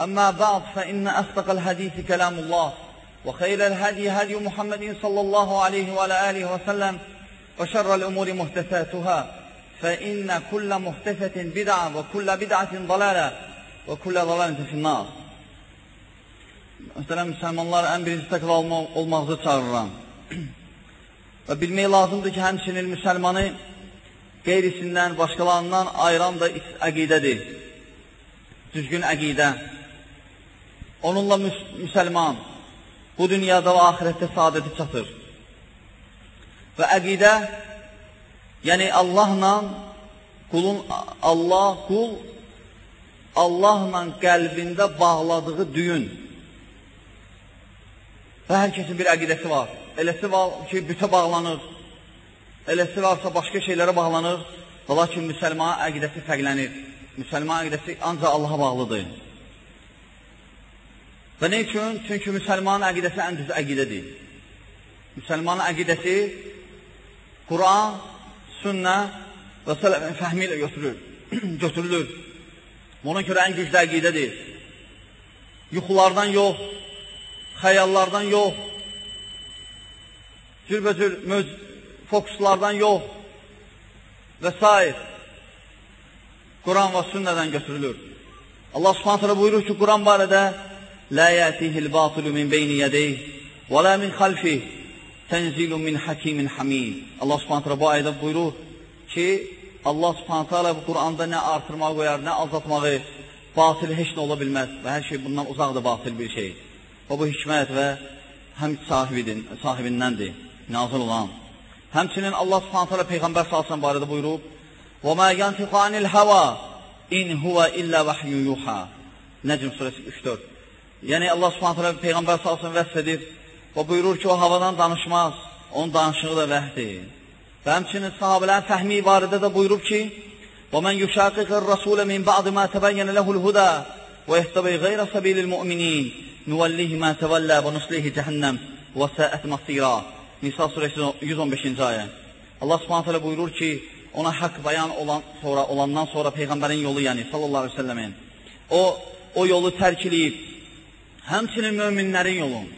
أما بعد فإن أصدق الحديث كلام الله وخير الهدي هدي محمد صلى الله عليه وعلى آله وسلم وشر الأمور محدثاتها فإن كل محدثة بدعة وكل بدعة ضلالة وكل ضلالة في النار Məsələn, müsəlmanlar ən birinci təqva olmaqda çağırıram. Və bilmək lazımdır ki, həmçinin müsəlmanı qeyrisindən, başqalarından ayıran da əqidədir. Düzgün əqidə. Onunla müs müsəlman bu dünyada və ahirətdə saadəti çatır. Və əqidə, yəni Allahla qulun, Allah, qul Allahla qəlbində bağladığı düyün. Və hər kəsin bir əqidəsi var. Eləsi var ki, bütə bağlanır. Eləsi varsa başqa şeylərə bağlanır. Və lakin müsəlman əqidəsi fərqlənir. Müsəlman əqidəsi ancaq Allaha bağlıdır. Və nə üçün? Çünki müsəlmanın əqidəsi ən düz əqidədir. Müsəlmanın əqidəsi Quran, sünnə və sələfin fəhmi ilə götürülür. götürülür. Buna görə ən güclü əqidədir. Yuxulardan yox, xəyallardan yox, cürbəcür fokuslardan yox və s. Quran və sünnədən götürülür. Allah subhanətələ buyurur ki, Quran barədə Lə yətihil batilu min beyni yədeyh və lə min xalfih tənzilun min hakimin hamid. Allah subhanətələ bu ayda buyurur ki, Allah subhanətələ bu Quranda nə artırmağı qoyar, nə azaltmağı, batil heç nə ola bilməz və hər şey bundan uzaqdır batil bir şey. Və bu hikmət və həm sahibidir, sahibindəndir, nazil olan. Həmçinin Allah subhanətələ Peyğəmbər salsın barədə buyurub, وَمَا يَنْفِقَ عَنِ الْهَوَى اِنْ هُوَ إِلَّا وَحْيُ يُوحَى Nəcm surəsi 3-4 Yəni Allah Subhanahu taala peyğəmbər sallallahu vəsf edib və buyurur ki, o havadan danışmaz, onun danışığı da vəhdir. Və həmçinin sahabələrin fəhmi barədə də buyurub ki, "Və men yushaqiqir rasule min ba'd ma tabayyana lehu'l huda və yahtabi ghayra sabilil mu'minin nuwallihi ma tawalla və nuslihi jahannam və sa'at masira." Nisa surəsi 115-ci ayə. Allah Subhanahu taala buyurur ki, ona haqq bəyan olan sonra olandan sonra peyğəmbərin yolu, yəni sallallahu əleyhi və səlləmin o o yolu tərk edib həmçinin möminlərin yolun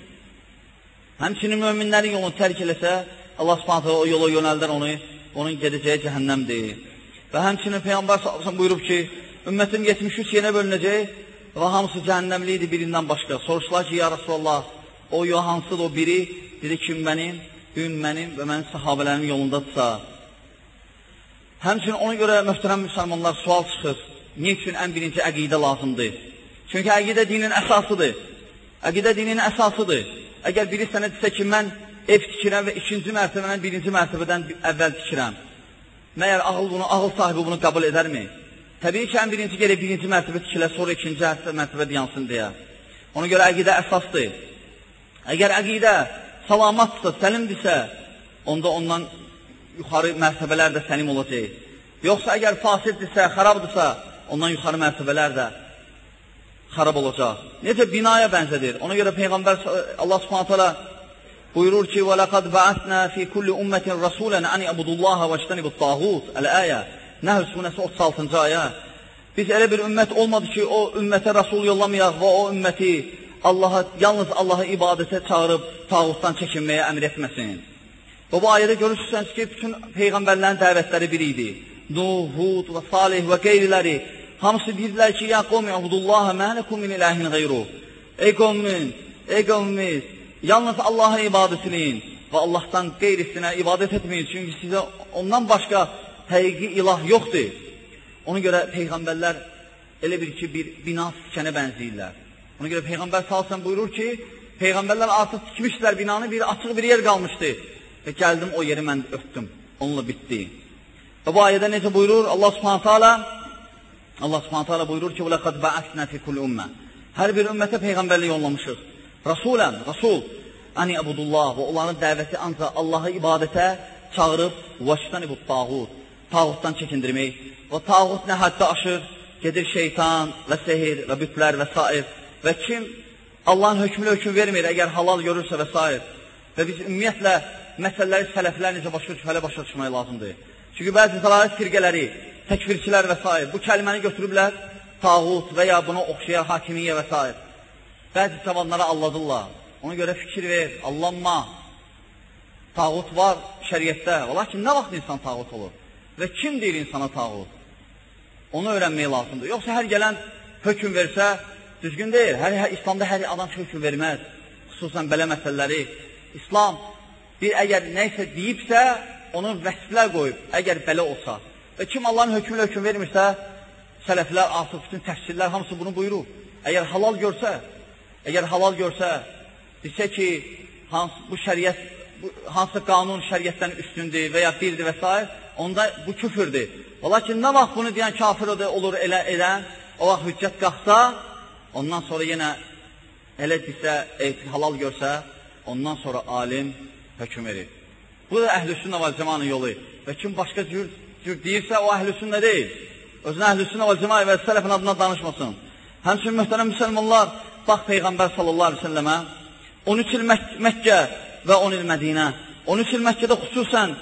həmçinin möminlərin yolunu tərk eləsə, Allah Subhanahu taala o yola yönəldər onu, onun gedəcəyi cəhənnəmdir. Və həmçinin peyğəmbər sallallahu buyurub ki, ümmətim 73 yenə bölünəcək və hamısı cəhənnəmli idi birindən başqa. Soruşdular ki, ya Rasulullah, o yol hansıdır o biri? Dedi ki, mənim, gün mənim və mənim sahabələrimin yolundadırsa. Həmçinin ona görə möhtərəm müsəlmanlar sual çıxır. Niyə üçün ən birinci əqidə lazımdır? Çünki əqidə dinin əsasıdır. Əqidə dinin əsasıdır. Əgər biri sənə desə ki, mən ev tikirəm və ikinci mərtəbədən birinci mərtəbədən əvvəl tikirəm. Məyər ağıl bunu, ağıl sahibi bunu qəbul edərmi? Təbii ki, ən birinci gələk birinci mərtəbə tikilə, sonra ikinci mərtəbə yansın deyə. Ona görə əqidə əsasdır. Əgər əqidə salamatdırsa, səlimdirsə, onda ondan yuxarı mərtəbələr də səlim olacaq. Yoxsa əgər fasiddirsə, xarabdırsa, ondan yuxarı mərtəbələr də xarab olacaq. Necə binaya bənzədir. Ona görə Peyğəmbər Allah Subhanahu taala buyurur ki: "Və laqad ba'athna fi kulli ummetin rasulan an yabudullaha və ijtanibut-tağut." Əl-ayə. Nəhl surəsi 36-cı ayə. Biz elə bir ümmət olmadı ki, o ümmətə rəsul yollamayaq və o ümməti Allaha yalnız Allaha ibadətə çağırıb tağutdan çəkinməyə əmr etməsin. Və bu ayədə görürsünüz ki, bütün peyğəmbərlərin dəvətləri bir idi. Nuh, Hud və Salih və qeyriləri hamısı deyirdilər ki, ya qovmi abudullaha mələkum min ilahin qeyru. Ey qovmin, ey qovmimiz, yalnız Allaha ibadət edin və Allahdan qeyrisinə ibadət etməyin. Çünki sizə ondan başqa həqiqi ilah yoxdur. Ona görə Peyğəmbərlər elə bir ki, bir bina tikənə bənziyirlər. Ona görə Peyğəmbər salsan buyurur ki, Peyğəmbərlər artıq tikmişlər binanı, bir açıq bir yer qalmışdı. Və gəldim o yeri mən öpdüm. Onunla bitdi. Və bu ayədə necə buyurur? Allah subhanət hala Allah Subhanahu taala buyurur ki: "Laqad ba'asna fi kulli ummə." Hər bir ümmətə peyğəmbərlik yollamışıq. Rasulən, rasul, ani abudullah və onların dəvəti ancaq Allahı ibadətə çağırıb vəştən ibud tağut, tağutdan çəkindirmək və tağut nə həddə aşır, gedir şeytan və sehir və bütlər və s. və kim Allahın hökmünə hökm vermir, əgər halal görürsə və s. Və biz ümumiyyətlə məsələləri sələflər necə başa düşməli başa düşmək lazımdır. Çünki bəzi zəlalət firqələri təkfirçilər və s. bu kəlməni götürüblər, tağut və ya buna oxşayan hakimiyyə və s. Bəzi cavanlara alladırlar. Ona görə fikir ver, allanma. Tağut var şəriətdə. Lakin nə vaxt insan tağut olur? Və kim deyir insana tağut? Onu öyrənmək lazımdır. Yoxsa hər gələn hökum versə, düzgün deyil. Hər, hər İslamda hər adam hökum verməz. Xüsusən belə məsələləri. İslam bir əgər nə isə deyibsə, onun vəsflər qoyub, əgər belə olsa. Və kim Allahın hökmünə hökum vermirsə, sələflər artıq bütün təfsirlər hamısı bunu buyurur. Əgər halal görsə, əgər halal görsə, desə ki, hans, bu şəriət, bu, hansı qanun şəriətdən üstündür və ya birdir və s. onda bu küfürdür. Lakin nə vaxt bunu deyən kafir olur elə edən, o vaxt hüccət qalxsa, ondan sonra yenə elə desə, halal görsə, ondan sonra alim hökum verir. Bu da əhlüsünnə və cəmanın yolu. Və kim başqa cür deyirsə, o əhlüsünnə deyil. Özünə əhlüsünnə və cəmanı və sələfin adına danışmasın. Həmçin mühtərəm müsəlmanlar, bax Peyğəmbər sallallahu aleyhi ve səlləmə, 13 il Mək Məkkə və 10 il Mədinə. 13 il Məkkədə xüsusən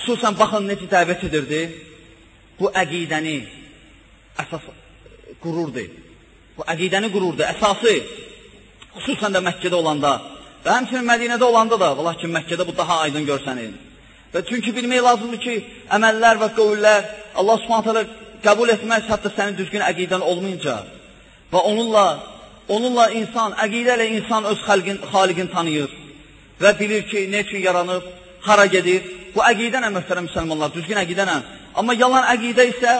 xüsusən baxın necə dəvət edirdi. Bu əqidəni əsas qururdu. Bu əqidəni qururdu, əsası. Xüsusən də Məkkədə olanda və həmçinin Mədinədə olanda da, lakin Məkkədə bu daha aydın görsənir. Və çünki bilmək lazımdır ki, əməllər və qövüllər Allah Subhanahu qəbul etməz hətta sənin düzgün əqidən olmayınca və onunla Onunla insan, əqidə ilə insan öz xalqin, xaliqin tanıyır və bilir ki, nə üçün yaranıb, hara gedir. Bu əqidə nə möhtərəm müsəlmanlar, düzgün əqidə nə? Amma yalan əqidə isə,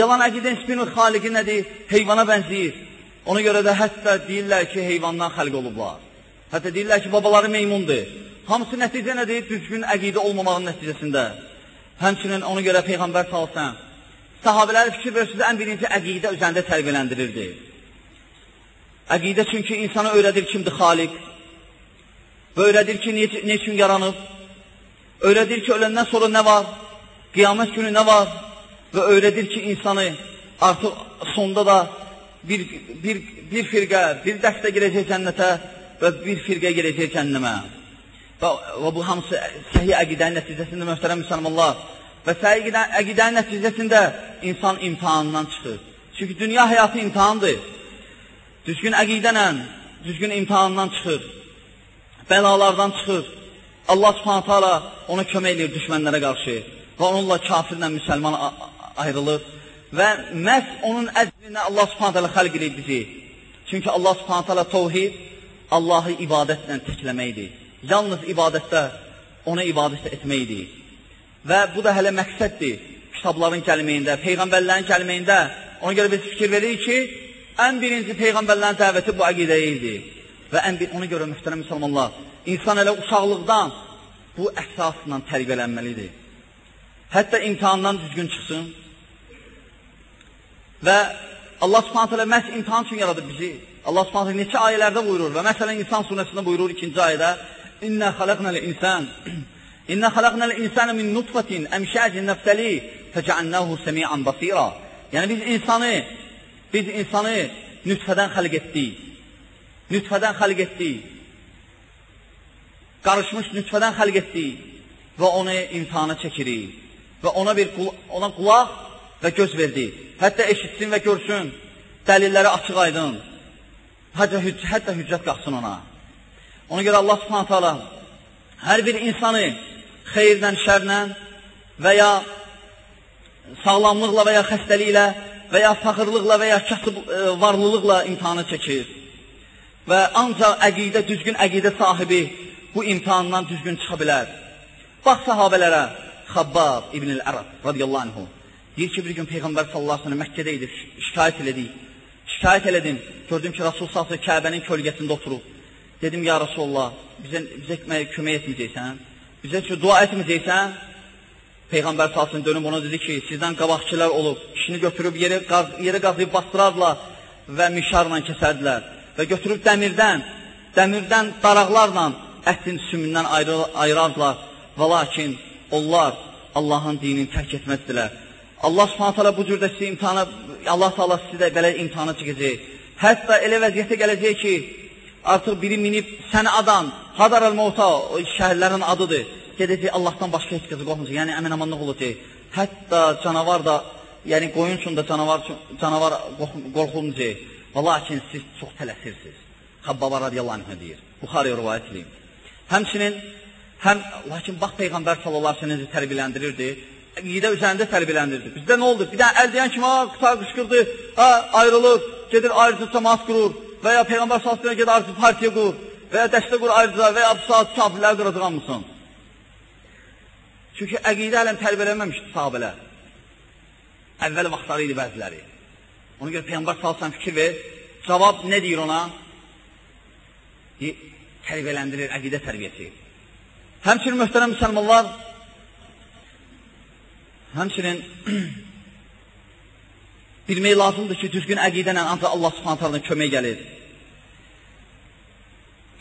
yalan əqidə nisbinin xaliqi nədir? Heyvana bənziyir. Ona görə də hətta deyirlər ki, heyvandan xəlq olublar. Hətta deyirlər ki, babaları meymundur. Hamısı nəticə nədir? Düzgün əqidə olmamağın nəticəsində. Həmçinin ona görə Peyğəmbər salsan, sahabələri fikir verirsiniz, ən birinci əqidə üzərində tərbiyələndirirdi. Əqidə çünki insana öyrədir kimdir xaliq və öyrədir ki, ne, ne üçün yaranıb, öyrədir ki, öləndən sonra nə var, qiyamət günü nə var və öyrədir ki, insanı artıq sonda da bir, bir, bir firqə, bir dəstə girəcək cənnətə və bir firqə girəcək cənnəmə. Və, və bu hamısı səhiy əqidənin nəticəsində möhtərəm müsəlmanlar və səhiy əqidənin nəticəsində insan imtihanından çıxır. Çünki dünya həyatı imtihandır düzgün əqidənlə, düzgün imtihandan çıxır, bəlalardan çıxır. Allah subhanətə ala ona kömək edir düşmənlərə qarşı və onunla kafirlə müsəlman ayrılır və məhz onun əzminə Allah subhanətə ala xəlq edir bizi. Çünki Allah subhanətə ala tovhid Allahı ibadətlə təkləməkdir. Yalnız ibadətdə ona ibadət etməkdir. Və bu da hələ məqsəddir kitabların gəlməyində, peyğəmbərlərin gəlməyində. Ona görə biz fikir veririk ki, ən birinci Peyğəmbərlərin dəvəti bu əqidəyə idi. Və ən bir, ona görə mühtərəm müsəlmanlar, insan elə uşaqlıqdan bu əsasla tərbiyələnməlidir. Hətta imtihandan düzgün çıxsın. Və Allah subhanət hələ məhz imtihan üçün yaradıb bizi. Allah subhanət hələ neçə ayələrdə buyurur və məsələn insan surəsində buyurur ikinci ayədə İnnə xaləqnəl insan İnnə xaləqnəl insanı min nutfətin əmşəcin nəftəli fəcəənnəhu səmiən basira Yəni biz insanı Biz insanı nütfədən xəlq etdik. Nütfədən xəlq etdik. Qarışmış nütfədən xəlq etdik və onu imtihana çəkirik. Və ona bir ona qulaq və göz verdik. Hətta eşitsin və görsün. Dəlilləri açıq aydın. Hətta, hüc hətta hüccət qalxsın ona. Ona görə Allah subhanət hala hər bir insanı xeyirlə, şərlə və ya sağlamlıqla və ya xəstəliklə və ya fəxırlıqla və ya kasıb e, varlılıqla imtihana çəkir. Və ancaq əqidə, düzgün əqidə sahibi bu imtihandan düzgün çıxa bilər. Bax sahabələrə, Xabbab ibn el-Ərab radiyallahu anhu. Deyir ki, bir gün Peyğəmbər sallallahu aleyhi Məkkədə idi, şikayət elədik. Şikayət elədim, gördüm ki, Rasul sallallahu Kəbənin kölgəsində oturub. Dedim, ya Rasulullah, bizə, bizə kömək etməyəcəksən, bizə üçün dua etməyəcəksən. Peyğəmbər sallallahu dönüb ona dedi ki, sizdən qabaqçılar olub, kişini götürüb yeri, qaz, yeri qazıyıb bastırarlar və mişarla kəsərdilər və götürüb dəmirdən, dəmirdən daraqlarla ətin sümündən ayrı, ayırardılar və lakin onlar Allahın dinini tərk etməzdilər. Allah subhanət bu cürdə sizi imtihana, Allah taala sizi də belə imtihana çəkəcək. Hətta elə vəziyyətə gələcək ki, artıq biri minib səni adan, Hadar el-Mota, o şəhərlərin adıdır. Gedəcək Allahdan başqa heç qızı qorxmayacaq, yəni əmin amanlıq olacaq. Hətta canavar da, yəni qoyun üçün də canavar, canavar qorxulmayacaq. Və lakin siz çox tələsirsiniz. Xabbaba radiyallahu anh deyir. Buxarıya rivayət edeyim. Həmçinin, həm, lakin bax Peyğəmbər sallallahu aleyhi ve sellem tərbiyələndirirdi. Yidə üzərində tərbiyələndirirdi. Bizdə nə oldu? Bir dənə əl deyən kimi, ha, qutar qışqırdı, ha, ayrılır, gedir ayrıca cəmaat qurur və ya Peyğəmbər aleyhi gedir ayrıca partiya qurur və ya dəstə qur ayrıca və ya saat kafirlər qıracaq mısın? Çünki əqidə ələm tərbiyələnməmişdi sahabələr. Əvvəl vaxtları idi bəziləri. Ona görə Peyğəmbər aleyhi fikir ver, cavab nə deyir ona? tərbiyələndirir, əqidə tərbiyəsi. Həmçinin möhtərəm müsəlmanlar, həmçinin bilmək lazımdır ki, düzgün əqidə ilə ancaq Allah subhanətlərdən kömək gəlir.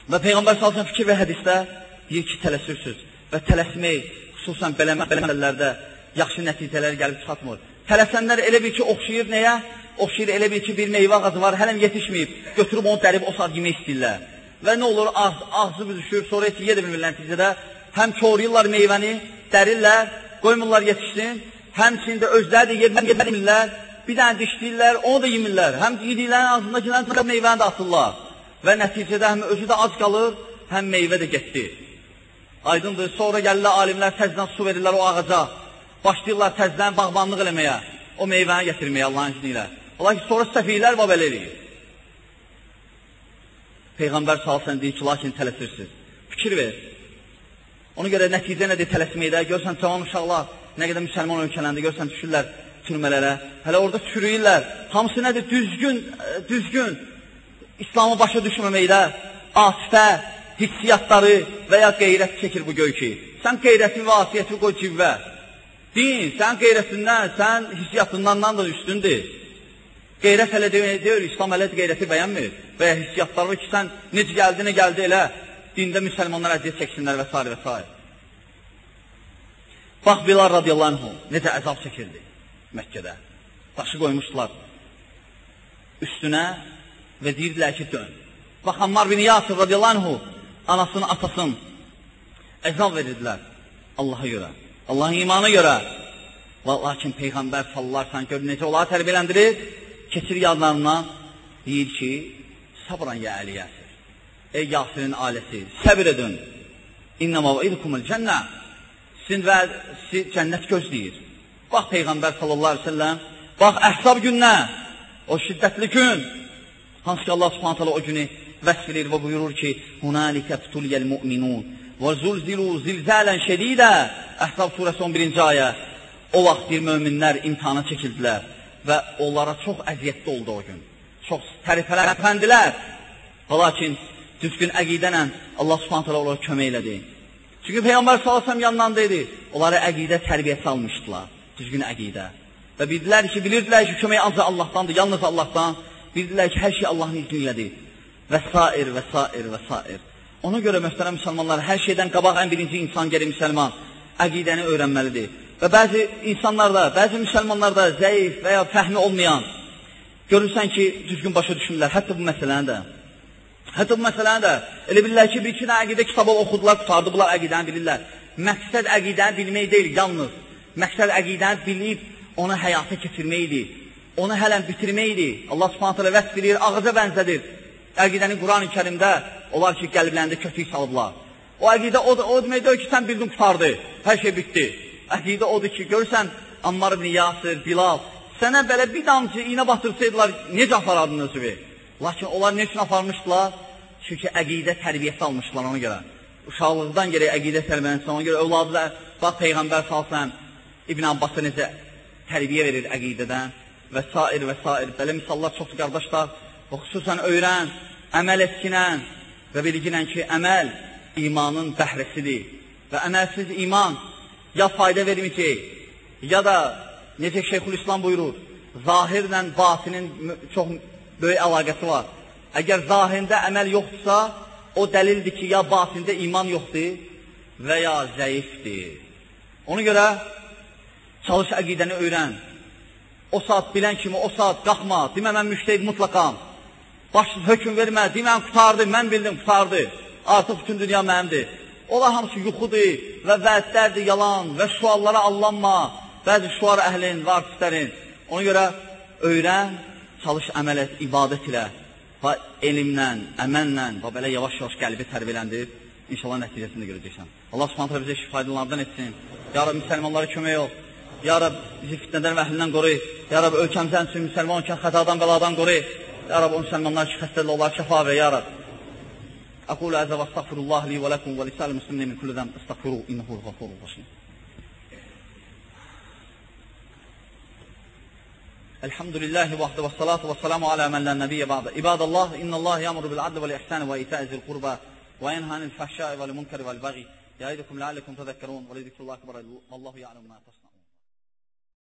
Və Peyğəmbər salsın fikir və hədisdə deyir ki, tələsirsiniz və tələsmək xüsusən belə məsələlərdə yaxşı nəticələr gəlib çıxatmır. Tələsənlər elə bir ki, oxşayır nəyə? Oxşayır elə bir ki, bir meyvə ağacı var, hələm yetişməyib, götürüb onu dərib o saat yemək istəyirlər. Və nə olur, ağz, ağzı büzüşür, sonra heç yedə bilmirlər nəticədə. Həm koruyurlar meyvəni, dərirlər, qoymurlar yetişsin. Həmçində özləri də yerdən yedirmirlər. Bir dənə dişləyirlər, onu da yemirlər. Həm yediklərin ağzındakilərin meyvəni də atırlar. Və nəticədə həm özü də ac qalır, həm meyvə də getdi. Aydındır, sonra gəlirlər alimlər təzdən su verirlər o ağaca. Başlayırlar təzdən bağbanlıq eləməyə, o meyvəni gətirməyə Allahın izni ilə. Ola ki, sonra səfihlər var belə eləyir. Peyğəmbər salsan deyir ki, lakin tələsirsiniz. Fikir ver. Ona görə nəticə nədir tələsməkdə? Görsən, cavan uşaqlar nə qədər müsəlman ölkələndə görsən, düşürlər türmələrə. Hələ orada çürüyürlər. Hamısı nədir? Düzgün, e, düzgün. İslamı başa düşməməkdə, asifə, hissiyatları və ya qeyrət çəkir bu göy ki. Sən qeyrətin və asiyyəti qoy civvə. Din, sən qeyrətindən, sən hissiyatından da üstündür. Qeyrət hələ deyil, İslam hələ qeyrəti bəyənmir və ya hissiyatları ki, sən necə gəldi, nə gəldi elə dində müsəlmanlar əziyyət çəksinlər və s. və s. Bax, Bilal radiyallahu anhu necə əzab çəkirdi Məkkədə. Daşı qoymuşdular üstünə və deyirdilər ki, dön. Bax, Ammar bin Yasir radiyallahu anasını, atasını əzab verirdilər Allaha görə, Allahın imanı görə. Lakin Peyğəmbər aleyhi gör necə onları tərbiyələndirir keçir yanlarına, deyir ki, sabran ya Əli Yasir. Ey Yasirin ailəsi, səbir edin. İnnəmə və idkumul cənnə. Sizin və sizi cənnət gözləyir. Bax Peyğəmbər sallallahu aleyhi ve selləm, bax əhsab gününə, o şiddətli gün, hansı ki Allah subhanət hala o günü vəsf edir və buyurur ki, Hunalikə tutulyəl müminun və zulzilu zilzələn şədidə Əhsab surəsi 11-ci ayə o vaxt bir möminlər imtihana çəkildilər və onlara çox əziyyətli oldu o gün. Çox tərifələr, əfəndilər. Lakin düzgün əqidə ilə Allah subhanət hala onlara kömək elədi. Çünki Peyğəmbər s.ə.v yanlarında idi. Onları əqidə tərbiyəsi almışdılar. Düzgün əqidə. Və bildilər ki, bilirdilər ki, kömək ancaq Allahdandır, yalnız Allahdan. Bildilər ki, hər şey Allahın izni ilədir. Və sair, və sair, və sair. Ona görə möhtərəm müsəlmanlar, hər şeydən qabaq ən birinci insan gəlir müsəlman əqidəni öyrənməlidir. Və bəzi insanlarda, bəzi müsəlmanlarda zəif və ya fəhmi olmayan görürsən ki, düzgün başa düşmürlər, hətta bu məsələni də. Hətta bu məsələni də elə bilirlər ki, bir iki dənə əqidə kitabı oxudular, qutardıblar, əqidəni bilirlər. Məqsəd əqidəni bilmək deyil, yalnız. Məqsəd əqidəni bilib onu həyata keçirməkdir. Onu hələn bitirməkdir. Allah subhanət hələ vəsb edir, ağaca bənzədir. Əqidəni Quran-ı kərimdə onlar ki, qəlblərində kötük salıblar. O əqidə o, o demək deyil ki, sən bildin, qutardı, hər şey bitdi. Əqidə odur ki, görsən, Ammar ibn Yasir, Bilal, sənə belə bir damcı iynə batırsaydılar, necə apardın özüvi? Lakin onlar ne üçün aparmışdılar? Çünki əqidə tərbiyəsi almışlar ona görə. Uşaqlıqdan gərək əqidə tərbiyəsi ona görə övladlar, bax Peyğəmbər salsam, İbn Abbas'a necə tərbiyə verir əqidədən və s. və s. Belə misallar çoxdur qardaşlar. Və xüsusən öyrən, əməl etkinən və bilginən ki, əməl imanın bəhrəsidir. Və əməlsiz iman ya fayda verməyəcək, ya da necə Şeyxülislam buyurur, zahirlə batinin çox böyük əlaqəsi var. Əgər zahirində əməl yoxdursa, o dəlildir ki, ya batində iman yoxdur və ya zəifdir. Ona görə çalış əqidəni öyrən. O saat bilən kimi o saat qalxma, demə mən müştəhid mutlaqam. Baş hökm vermə, demə mən qutardı, mən bildim qutardı. Artıq bütün dünya mənimdir. Ola hamısı yuxudur və vədlərdir, yalan və suallara allanma. Bəzi şuar əhlin, var püstərin. Ona görə öyrən, çalış əməl et, ibadət ilə və elmlə, əməllə və belə yavaş-yavaş qəlbi tərbiyələndir. İnşallah nəticəsini görəcəksən. Allah subhanətlə bizə faydalardan etsin. Ya Rab, müsəlmanlara kömək ol. Ya Rab, bizi fitnədən və əhlindən qoruy. Ya Rab, ölkəmizdən üçün müsəlman ikən xətadan, bəladan qoruy. Ya Rab, o müsəlmanlar ki, xəstədə olar, şəfa ver, Ya Rab. أقول هذا وأستغفر الله لي ولكم ولسائر المسلمين من كل ذنب استغفروه إنه الغفور الرحيم الحمد لله وحده والصلاة والسلام على من لا نبي بعد عباد الله إن الله يأمر بالعدل والإحسان وإيتاء ذي القربى وينهى عن الفحشاء والمنكر والبغي يعظكم لعلكم تذكرون ولذكر الله أكبر والله يعلم ما تصنعون